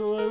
Jerusalem.